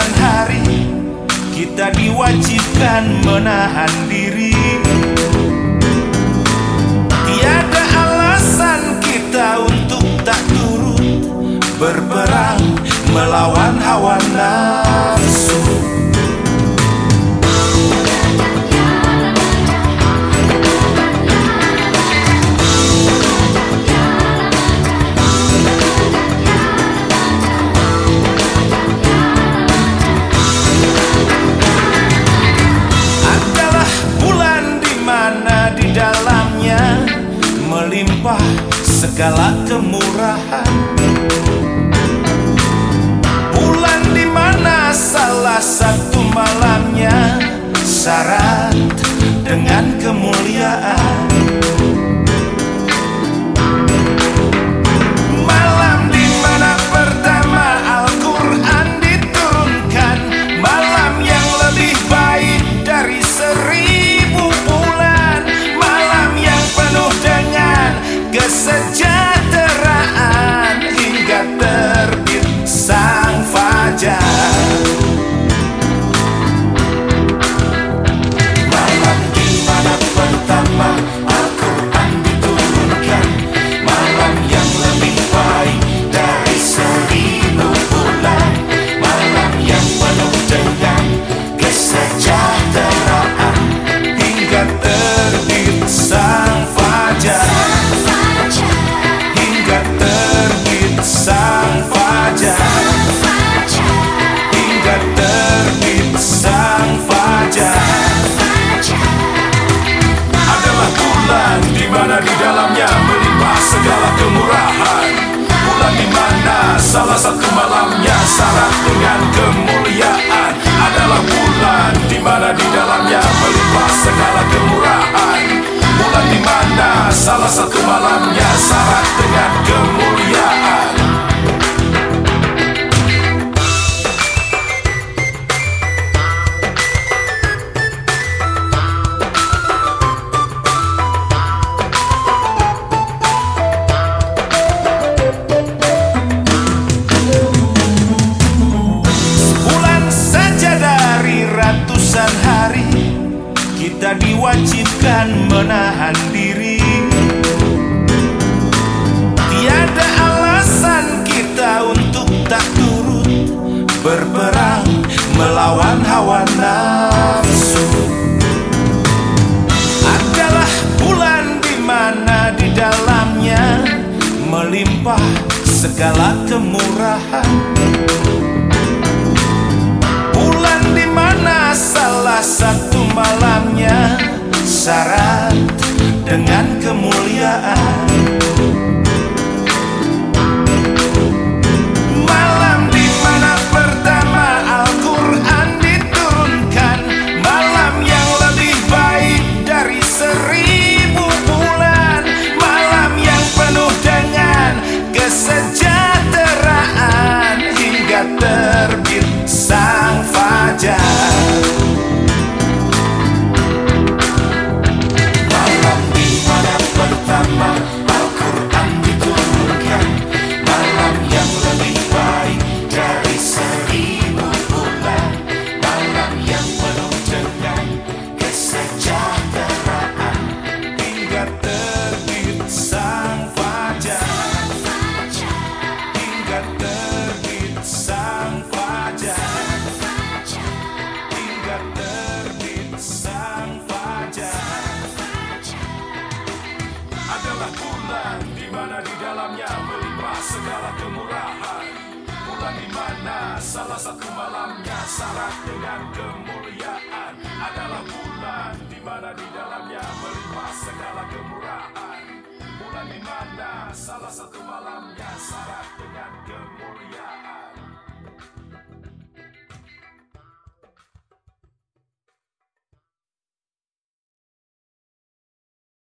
hari kita diwajibkan menahan diri. Tiada alasan kita untuk tak turut berperang melawan hawa nafsu melimpah segala kemurahan. Bulan di mana Salah satu malamnya syarat dengan kemuliaan Adalah bulan di mana di dalamnya melimpah segala kemurahan Bulan di mana salah satu kita diwajibkan menahan diri. Tiada alasan kita untuk tak turut berperang melawan hawa nafsu. Adalah bulan di mana di dalamnya melimpah segala kemurahan syarat dengan kemuliaan Salah satu malamnya syarat dengan kemuliaan Adalah bulan di mana di dalamnya melimpah segala kemurahan. Bulan di mana salah satu malamnya